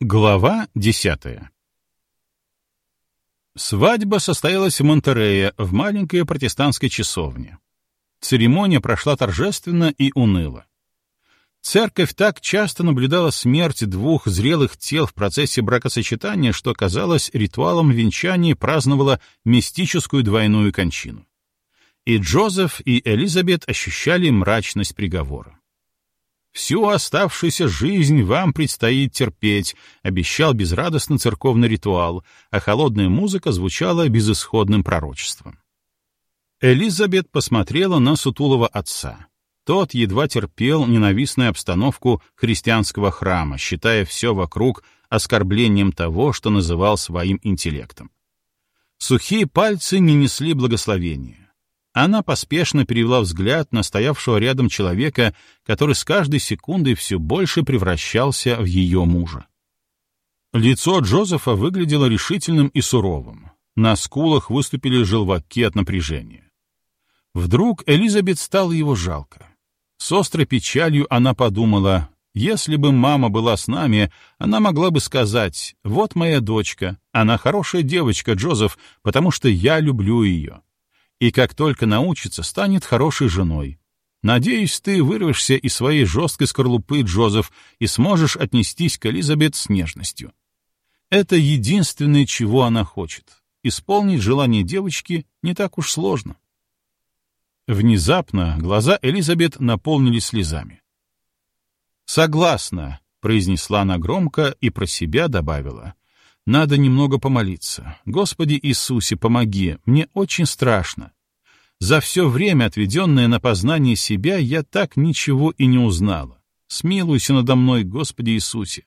Глава десятая Свадьба состоялась в Монтерее, в маленькой протестантской часовне. Церемония прошла торжественно и уныло. Церковь так часто наблюдала смерть двух зрелых тел в процессе бракосочетания, что, казалось, ритуалом венчания праздновала мистическую двойную кончину. И Джозеф, и Элизабет ощущали мрачность приговора. «Всю оставшуюся жизнь вам предстоит терпеть», — обещал безрадостно церковный ритуал, а холодная музыка звучала безысходным пророчеством. Элизабет посмотрела на сутулого отца. Тот едва терпел ненавистную обстановку христианского храма, считая все вокруг оскорблением того, что называл своим интеллектом. Сухие пальцы не несли благословения. Она поспешно перевела взгляд на стоявшего рядом человека, который с каждой секундой все больше превращался в ее мужа. Лицо Джозефа выглядело решительным и суровым. На скулах выступили желваки от напряжения. Вдруг Элизабет стало его жалко. С острой печалью она подумала, если бы мама была с нами, она могла бы сказать, «Вот моя дочка, она хорошая девочка, Джозеф, потому что я люблю ее» и как только научится, станет хорошей женой. Надеюсь, ты вырвешься из своей жесткой скорлупы, Джозеф, и сможешь отнестись к Элизабет с нежностью. Это единственное, чего она хочет. Исполнить желание девочки не так уж сложно. Внезапно глаза Элизабет наполнились слезами. «Согласна», — произнесла она громко и про себя добавила. Надо немного помолиться. Господи Иисусе, помоги, мне очень страшно. За все время, отведенное на познание себя, я так ничего и не узнала. Смилуйся надо мной, Господи Иисусе,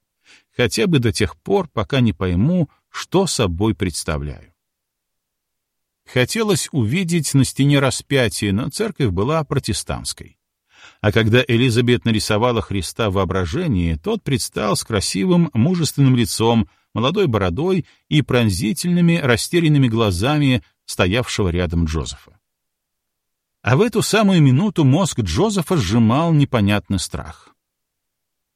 хотя бы до тех пор, пока не пойму, что собой представляю. Хотелось увидеть на стене распятие, но церковь была протестантской. А когда Элизабет нарисовала Христа в воображении, тот предстал с красивым, мужественным лицом, молодой бородой и пронзительными, растерянными глазами стоявшего рядом Джозефа. А в эту самую минуту мозг Джозефа сжимал непонятный страх.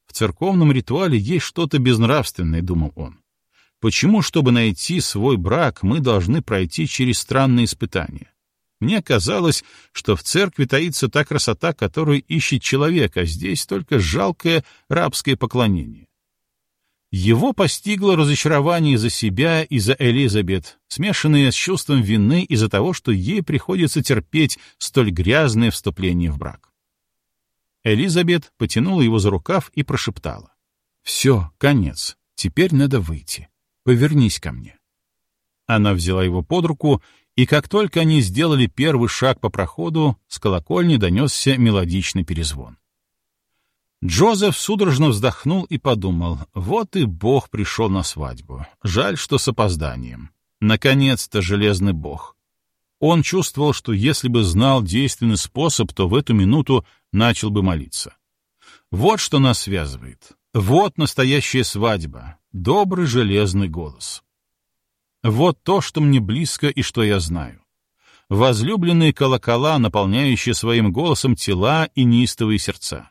В церковном ритуале есть что-то безнравственное, думал он. Почему, чтобы найти свой брак, мы должны пройти через странные испытания? Мне казалось, что в церкви таится та красота, которую ищет человек, а здесь только жалкое рабское поклонение. Его постигло разочарование за себя и за Элизабет, смешанное с чувством вины из-за того, что ей приходится терпеть столь грязное вступление в брак. Элизабет потянула его за рукав и прошептала. «Все, конец. Теперь надо выйти. Повернись ко мне». Она взяла его под руку, и как только они сделали первый шаг по проходу, с колокольни донесся мелодичный перезвон. Джозеф судорожно вздохнул и подумал, вот и Бог пришел на свадьбу. Жаль, что с опозданием. Наконец-то железный Бог. Он чувствовал, что если бы знал действенный способ, то в эту минуту начал бы молиться. Вот что нас связывает. Вот настоящая свадьба. Добрый железный голос. Вот то, что мне близко и что я знаю. Возлюбленные колокола, наполняющие своим голосом тела и неистовые сердца.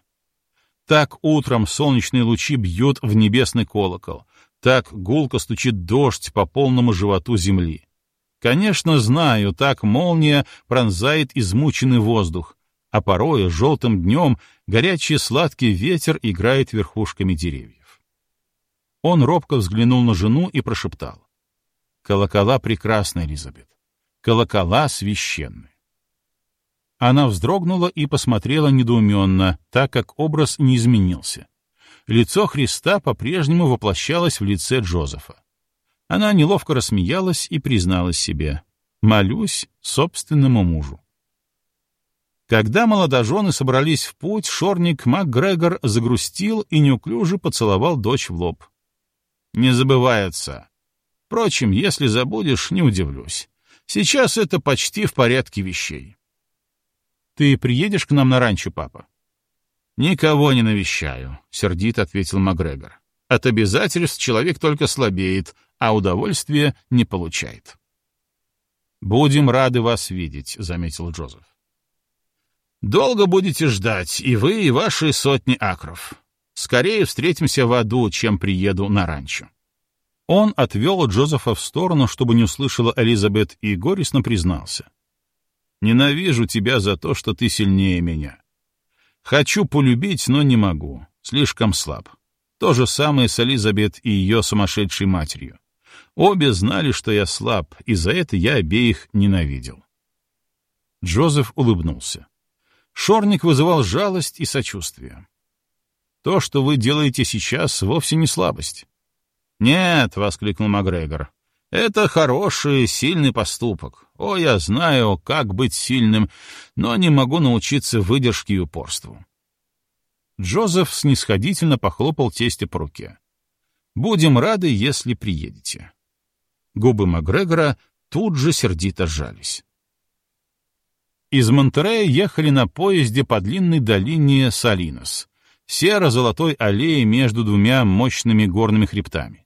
Так утром солнечные лучи бьют в небесный колокол, так гулко стучит дождь по полному животу земли. Конечно, знаю, так молния пронзает измученный воздух, а порою желтым днем горячий сладкий ветер играет верхушками деревьев. Он робко взглянул на жену и прошептал. «Колокола прекрасны, Элизабет. Колокола священны». Она вздрогнула и посмотрела недоуменно, так как образ не изменился. Лицо Христа по-прежнему воплощалось в лице Джозефа. Она неловко рассмеялась и призналась себе. «Молюсь собственному мужу». Когда молодожены собрались в путь, шорник МакГрегор загрустил и неуклюже поцеловал дочь в лоб. «Не забывай отца. Впрочем, если забудешь, не удивлюсь. Сейчас это почти в порядке вещей». Ты приедешь к нам на ранчо, папа? Никого не навещаю, сердито ответил Макгрегор. От обязательств человек только слабеет, а удовольствия не получает. Будем рады вас видеть, заметил Джозеф. Долго будете ждать, и вы, и ваши сотни акров. Скорее встретимся в аду, чем приеду на ранчо». Он отвел Джозефа в сторону, чтобы не услышала Элизабет, и горестно признался. «Ненавижу тебя за то, что ты сильнее меня. Хочу полюбить, но не могу. Слишком слаб. То же самое с Элизабет и ее сумасшедшей матерью. Обе знали, что я слаб, и за это я обеих ненавидел. Джозеф улыбнулся. Шорник вызывал жалость и сочувствие. То, что вы делаете сейчас, вовсе не слабость. «Нет», — воскликнул Макгрегор, — «это хороший, сильный поступок. О, я знаю, как быть сильным, но не могу научиться выдержке и упорству». Джозеф снисходительно похлопал тестя по руке. «Будем рады, если приедете». Губы Макгрегора тут же сердито сжались. Из Монтерея ехали на поезде по длинной долине Салинос, серо-золотой аллее между двумя мощными горными хребтами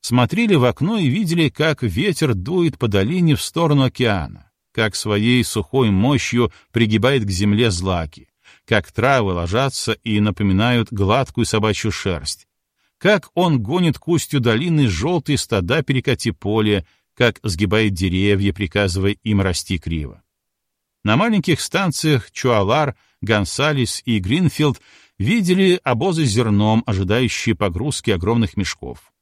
смотрели в окно и видели, как ветер дует по долине в сторону океана, как своей сухой мощью пригибает к земле злаки, как травы ложатся и напоминают гладкую собачью шерсть, как он гонит к устью долины желтые стада перекати поле, как сгибает деревья, приказывая им расти криво. На маленьких станциях Чуалар, Гонсалес и Гринфилд видели обозы с зерном, ожидающие погрузки огромных мешков.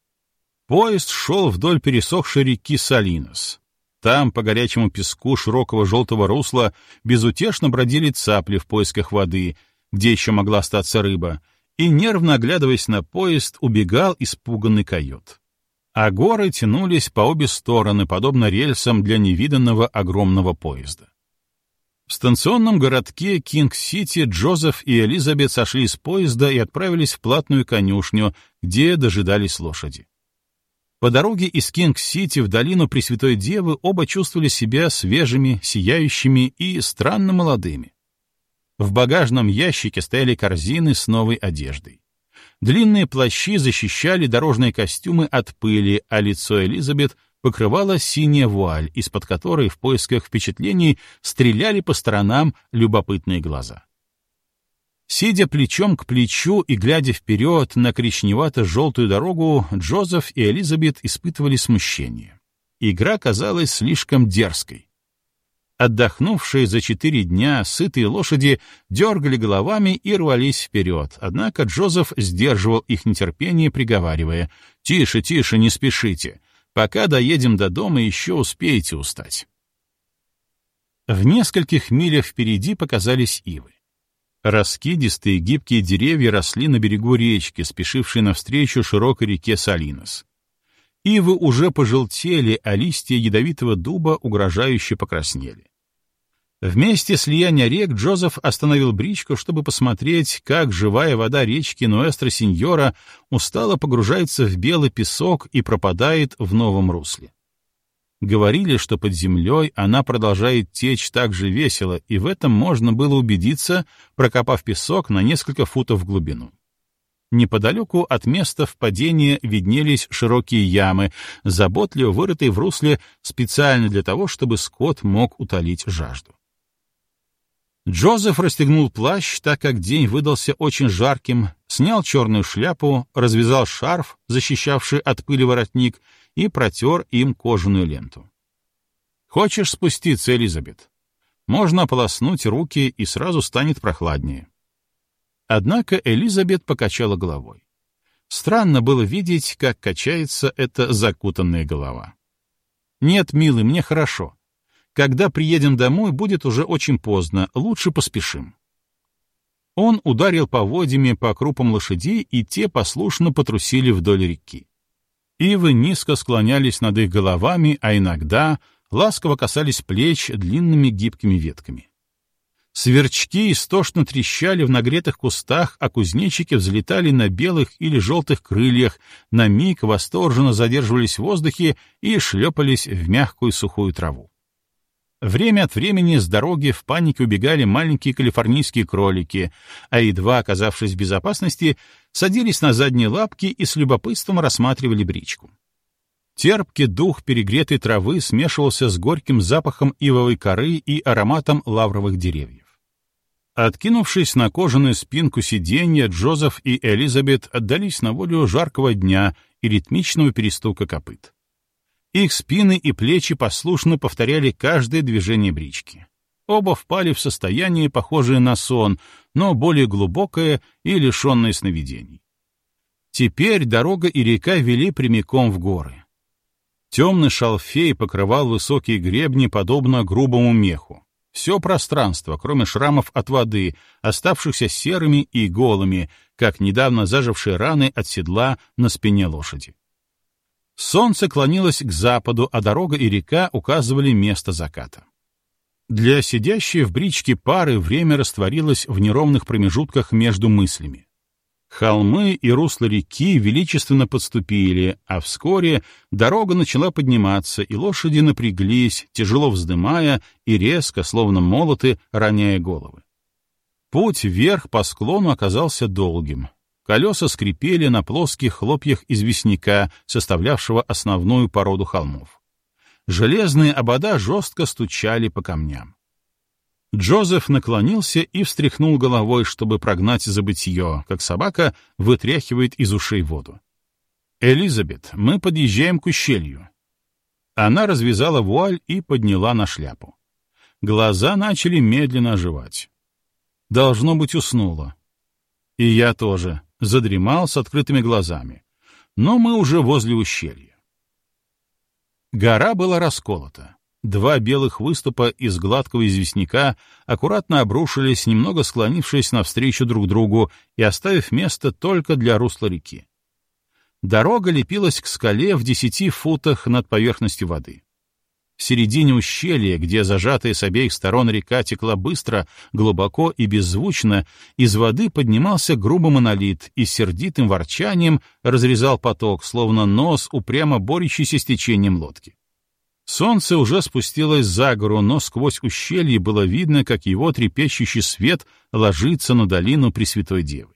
Поезд шел вдоль пересохшей реки Салинос. Там, по горячему песку широкого желтого русла, безутешно бродили цапли в поисках воды, где еще могла остаться рыба, и, нервно оглядываясь на поезд, убегал испуганный койот. А горы тянулись по обе стороны, подобно рельсам для невиданного огромного поезда. В станционном городке Кинг-Сити Джозеф и Элизабет сошли с поезда и отправились в платную конюшню, где дожидались лошади. По дороге из Кинг-Сити в долину Пресвятой Девы оба чувствовали себя свежими, сияющими и странно молодыми. В багажном ящике стояли корзины с новой одеждой. Длинные плащи защищали дорожные костюмы от пыли, а лицо Элизабет покрывала синяя вуаль, из-под которой в поисках впечатлений стреляли по сторонам любопытные глаза. Сидя плечом к плечу и глядя вперед на коричневато-желтую дорогу, Джозеф и Элизабет испытывали смущение. Игра казалась слишком дерзкой. Отдохнувшие за четыре дня сытые лошади дергали головами и рвались вперед, однако Джозеф сдерживал их нетерпение, приговаривая «Тише, тише, не спешите. Пока доедем до дома, еще успеете устать». В нескольких милях впереди показались ивы. Раскидистые гибкие деревья росли на берегу речки, спешившей навстречу широкой реке Салинос. Ивы уже пожелтели, а листья ядовитого дуба угрожающе покраснели. Вместе слияния рек Джозеф остановил бричку, чтобы посмотреть, как живая вода речки Нуэстро-Синьора устало погружается в белый песок и пропадает в новом русле. Говорили, что под землей она продолжает течь так же весело, и в этом можно было убедиться, прокопав песок на несколько футов в глубину. Неподалеку от места впадения виднелись широкие ямы, заботливо вырытые в русле специально для того, чтобы скот мог утолить жажду. Джозеф расстегнул плащ, так как день выдался очень жарким, снял черную шляпу, развязал шарф, защищавший от пыли воротник, и протер им кожаную ленту. «Хочешь спуститься, Элизабет? Можно ополоснуть руки, и сразу станет прохладнее». Однако Элизабет покачала головой. Странно было видеть, как качается эта закутанная голова. «Нет, милый, мне хорошо. Когда приедем домой, будет уже очень поздно, лучше поспешим». Он ударил поводьями по крупам лошадей, и те послушно потрусили вдоль реки. Ивы низко склонялись над их головами, а иногда ласково касались плеч длинными гибкими ветками. Сверчки истошно трещали в нагретых кустах, а кузнечики взлетали на белых или желтых крыльях, на миг восторженно задерживались в воздухе и шлепались в мягкую сухую траву. Время от времени с дороги в панике убегали маленькие калифорнийские кролики, а едва оказавшись в безопасности, садились на задние лапки и с любопытством рассматривали бричку. Терпкий дух перегретой травы смешивался с горьким запахом ивовой коры и ароматом лавровых деревьев. Откинувшись на кожаную спинку сиденья, Джозеф и Элизабет отдались на волю жаркого дня и ритмичного перестука копыт. Их спины и плечи послушно повторяли каждое движение брички. Оба впали в состояние, похожее на сон, но более глубокое и лишенное сновидений. Теперь дорога и река вели прямиком в горы. Темный шалфей покрывал высокие гребни, подобно грубому меху. Все пространство, кроме шрамов от воды, оставшихся серыми и голыми, как недавно зажившие раны от седла на спине лошади. Солнце клонилось к западу, а дорога и река указывали место заката. Для сидящей в бричке пары время растворилось в неровных промежутках между мыслями. Холмы и русло реки величественно подступили, а вскоре дорога начала подниматься, и лошади напряглись, тяжело вздымая и резко, словно молоты, роняя головы. Путь вверх по склону оказался долгим. Колеса скрипели на плоских хлопьях известняка, составлявшего основную породу холмов. Железные обода жестко стучали по камням. Джозеф наклонился и встряхнул головой, чтобы прогнать забытье, как собака вытряхивает из ушей воду. «Элизабет, мы подъезжаем к ущелью». Она развязала вуаль и подняла на шляпу. Глаза начали медленно оживать. Должно быть, уснула. И я тоже, задремал с открытыми глазами. Но мы уже возле ущелья. Гора была расколота. Два белых выступа из гладкого известняка аккуратно обрушились, немного склонившись навстречу друг другу и оставив место только для русла реки. Дорога лепилась к скале в десяти футах над поверхностью воды. В середине ущелья, где зажатая с обеих сторон река текла быстро, глубоко и беззвучно, из воды поднимался грубый монолит и сердитым ворчанием разрезал поток, словно нос, упрямо борющийся с течением лодки. Солнце уже спустилось за гору, но сквозь ущелье было видно, как его трепещущий свет ложится на долину Пресвятой Девы.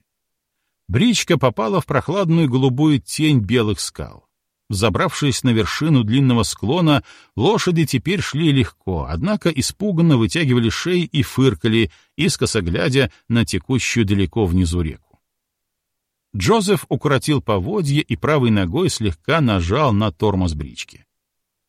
Бричка попала в прохладную голубую тень белых скал. Забравшись на вершину длинного склона, лошади теперь шли легко, однако испуганно вытягивали шеи и фыркали, искоса глядя на текущую далеко внизу реку. Джозеф укоротил поводья и правой ногой слегка нажал на тормоз брички.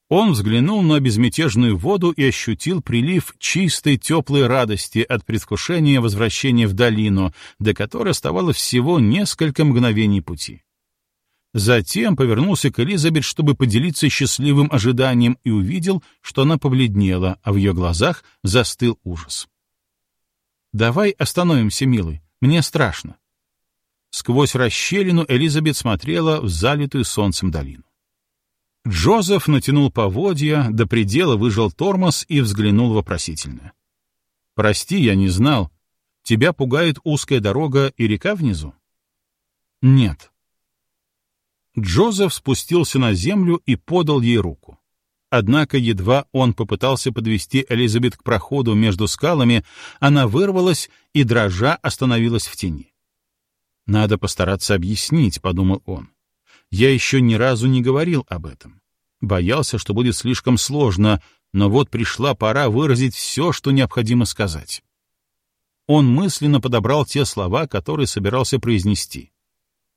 Он взглянул на безмятежную воду и ощутил прилив чистой теплой радости от предвкушения возвращения в долину, до которой оставалось всего несколько мгновений пути. Затем повернулся к Элизабет, чтобы поделиться счастливым ожиданием, и увидел, что она побледнела, а в ее глазах застыл ужас. «Давай остановимся, милый, мне страшно». Сквозь расщелину Элизабет смотрела в залитую солнцем долину. Джозеф натянул поводья, до предела выжал тормоз и взглянул вопросительно. «Прости, я не знал. Тебя пугает узкая дорога и река внизу?» «Нет». Джозеф спустился на землю и подал ей руку. Однако едва он попытался подвести Элизабет к проходу между скалами, она вырвалась и, дрожа, остановилась в тени. «Надо постараться объяснить», — подумал он. Я еще ни разу не говорил об этом. Боялся, что будет слишком сложно, но вот пришла пора выразить все, что необходимо сказать. Он мысленно подобрал те слова, которые собирался произнести.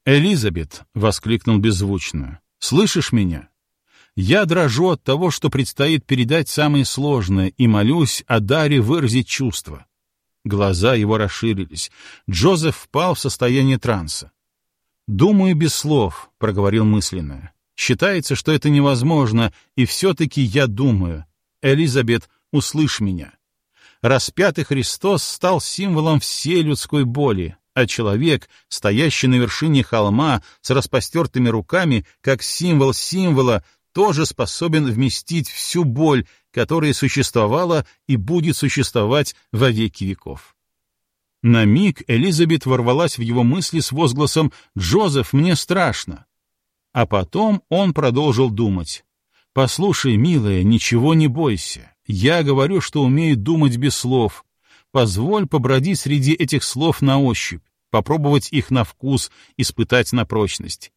«Элизабет!» — воскликнул беззвучно. «Слышишь меня? Я дрожу от того, что предстоит передать самое сложное, и молюсь о даре выразить чувства». Глаза его расширились. Джозеф впал в состояние транса. «Думаю без слов», — проговорил мысленно. «Считается, что это невозможно, и все-таки я думаю. Элизабет, услышь меня. Распятый Христос стал символом всей людской боли, а человек, стоящий на вершине холма с распостертыми руками, как символ символа, тоже способен вместить всю боль, которая существовала и будет существовать во веки веков. На миг Элизабет ворвалась в его мысли с возгласом «Джозеф, мне страшно!» А потом он продолжил думать. «Послушай, милая, ничего не бойся. Я говорю, что умею думать без слов. Позволь побродить среди этих слов на ощупь, попробовать их на вкус, испытать на прочность.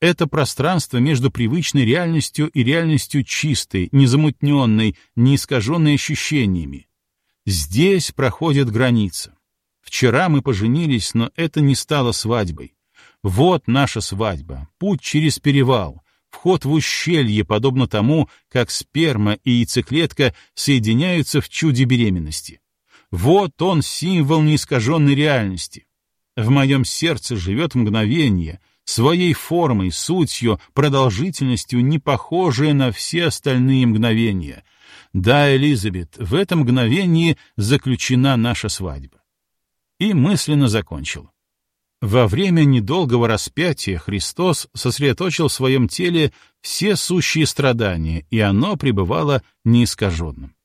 Это пространство между привычной реальностью и реальностью чистой, незамутненной, не искаженной ощущениями. Здесь проходит граница. Вчера мы поженились, но это не стало свадьбой. Вот наша свадьба, путь через перевал, вход в ущелье, подобно тому, как сперма и яйцеклетка соединяются в чуде беременности. Вот он символ неискаженной реальности. В моем сердце живет мгновение, своей формой, сутью, продолжительностью, не похожее на все остальные мгновения. Да, Элизабет, в этом мгновении заключена наша свадьба. И мысленно закончил. Во время недолгого распятия Христос сосредоточил в своем теле все сущие страдания, и оно пребывало неискаженным.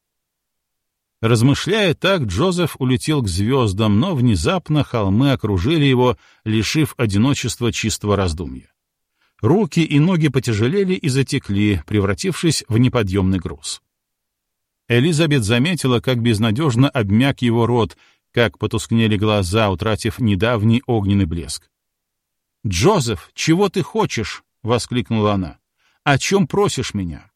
Размышляя так, Джозеф улетел к звездам, но внезапно холмы окружили его, лишив одиночества чистого раздумья. Руки и ноги потяжелели и затекли, превратившись в неподъемный груз. Элизабет заметила, как безнадежно обмяк его рот, как потускнели глаза, утратив недавний огненный блеск. «Джозеф, чего ты хочешь?» — воскликнула она. «О чем просишь меня?»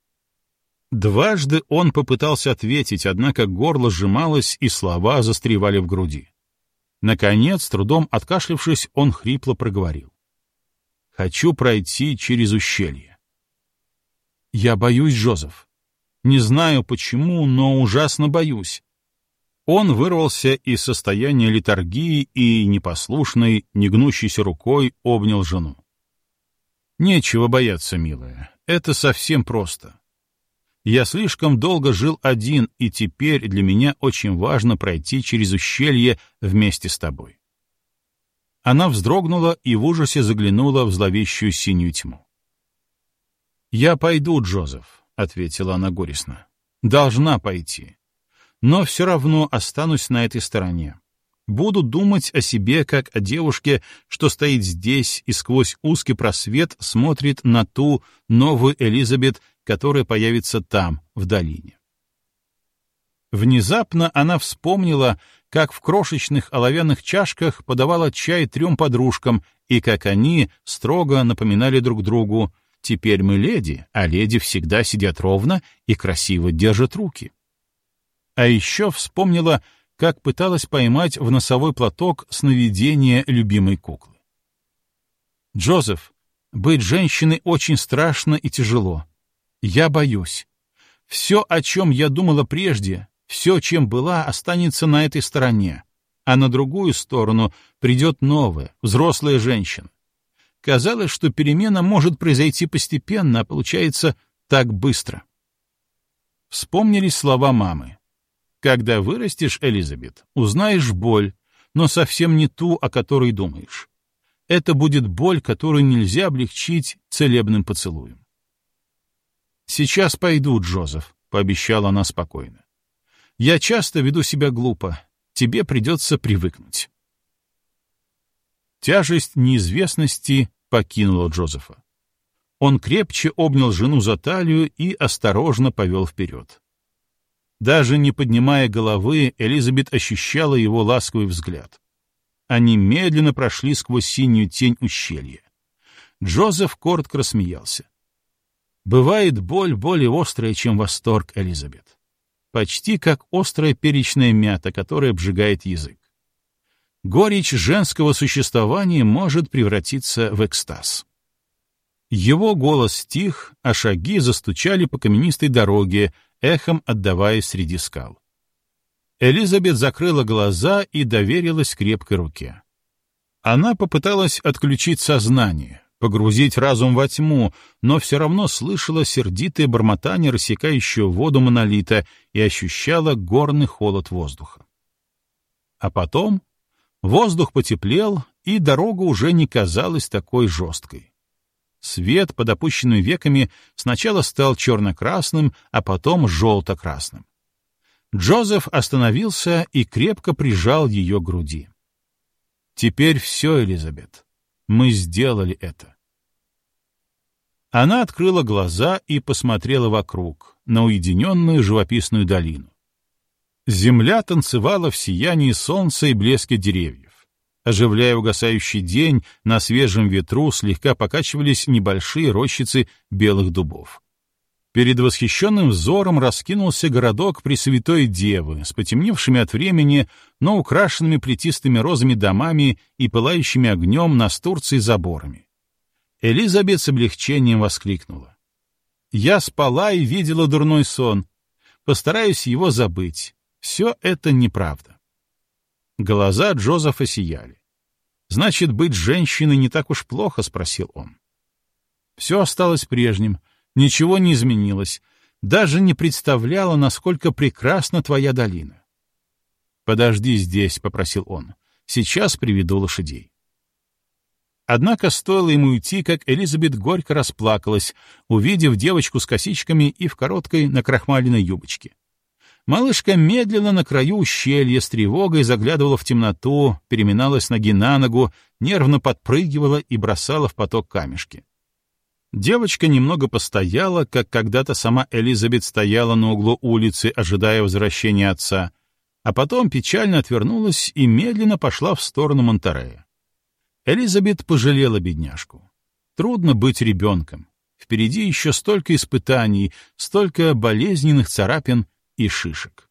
Дважды он попытался ответить, однако горло сжималось, и слова застревали в груди. Наконец, трудом откашлившись, он хрипло проговорил. «Хочу пройти через ущелье». «Я боюсь, Джозеф. Не знаю почему, но ужасно боюсь». Он вырвался из состояния литургии и непослушной, негнущейся рукой обнял жену. «Нечего бояться, милая. Это совсем просто. Я слишком долго жил один, и теперь для меня очень важно пройти через ущелье вместе с тобой. Она вздрогнула и в ужасе заглянула в зловещую синюю тьму. «Я пойду, Джозеф», — ответила она горестно. «Должна пойти. Но все равно останусь на этой стороне. Буду думать о себе, как о девушке, что стоит здесь и сквозь узкий просвет смотрит на ту новую Элизабет, которая появится там, в долине. Внезапно она вспомнила, как в крошечных оловянных чашках подавала чай трем подружкам, и как они строго напоминали друг другу «Теперь мы леди, а леди всегда сидят ровно и красиво держат руки». А еще вспомнила, как пыталась поймать в носовой платок сновидение любимой куклы. «Джозеф, быть женщиной очень страшно и тяжело. Я боюсь. Все, о чем я думала прежде, все, чем была, останется на этой стороне, а на другую сторону придет новая, взрослая женщина. Казалось, что перемена может произойти постепенно, а получается так быстро. Вспомнились слова мамы. «Когда вырастешь, Элизабет, узнаешь боль, но совсем не ту, о которой думаешь. Это будет боль, которую нельзя облегчить целебным поцелуем. «Сейчас пойду, Джозеф», — пообещала она спокойно. «Я часто веду себя глупо. Тебе придется привыкнуть». Тяжесть неизвестности покинула Джозефа. Он крепче обнял жену за талию и осторожно повел вперед. Даже не поднимая головы, Элизабет ощущала его ласковый взгляд. Они медленно прошли сквозь синюю тень ущелья. Джозеф коротко рассмеялся. Бывает боль более острая, чем восторг, Элизабет. Почти как острая перечная мята, которая обжигает язык. Горечь женского существования может превратиться в экстаз. Его голос стих, а шаги застучали по каменистой дороге, эхом отдаваясь среди скал. Элизабет закрыла глаза и доверилась крепкой руке. Она попыталась отключить сознание, погрузить разум во тьму, но все равно слышала сердитое бормотание рассекающего воду монолита и ощущала горный холод воздуха. А потом воздух потеплел, и дорога уже не казалась такой жесткой. Свет под опущенными веками сначала стал черно-красным, а потом желто-красным. Джозеф остановился и крепко прижал ее к груди. «Теперь все, Элизабет. Мы сделали это. Она открыла глаза и посмотрела вокруг, на уединенную живописную долину. Земля танцевала в сиянии солнца и блеске деревьев. Оживляя угасающий день, на свежем ветру слегка покачивались небольшие рощицы белых дубов. Перед восхищенным взором раскинулся городок Пресвятой Девы с потемневшими от времени, но украшенными плетистыми розами домами и пылающими огнем настурцией заборами. Элизабет с облегчением воскликнула. «Я спала и видела дурной сон. Постараюсь его забыть. Все это неправда». Глаза Джозефа сияли. «Значит, быть женщиной не так уж плохо?» — спросил он. Все осталось прежним — Ничего не изменилось. Даже не представляла, насколько прекрасна твоя долина. «Подожди здесь», — попросил он. «Сейчас приведу лошадей». Однако стоило ему уйти, как Элизабет горько расплакалась, увидев девочку с косичками и в короткой накрахмаленной юбочке. Малышка медленно на краю ущелья с тревогой заглядывала в темноту, переминалась ноги на ногу, нервно подпрыгивала и бросала в поток камешки. Девочка немного постояла, как когда-то сама Элизабет стояла на углу улицы, ожидая возвращения отца, а потом печально отвернулась и медленно пошла в сторону Монтерея. Элизабет пожалела бедняжку. Трудно быть ребенком. Впереди еще столько испытаний, столько болезненных царапин и шишек.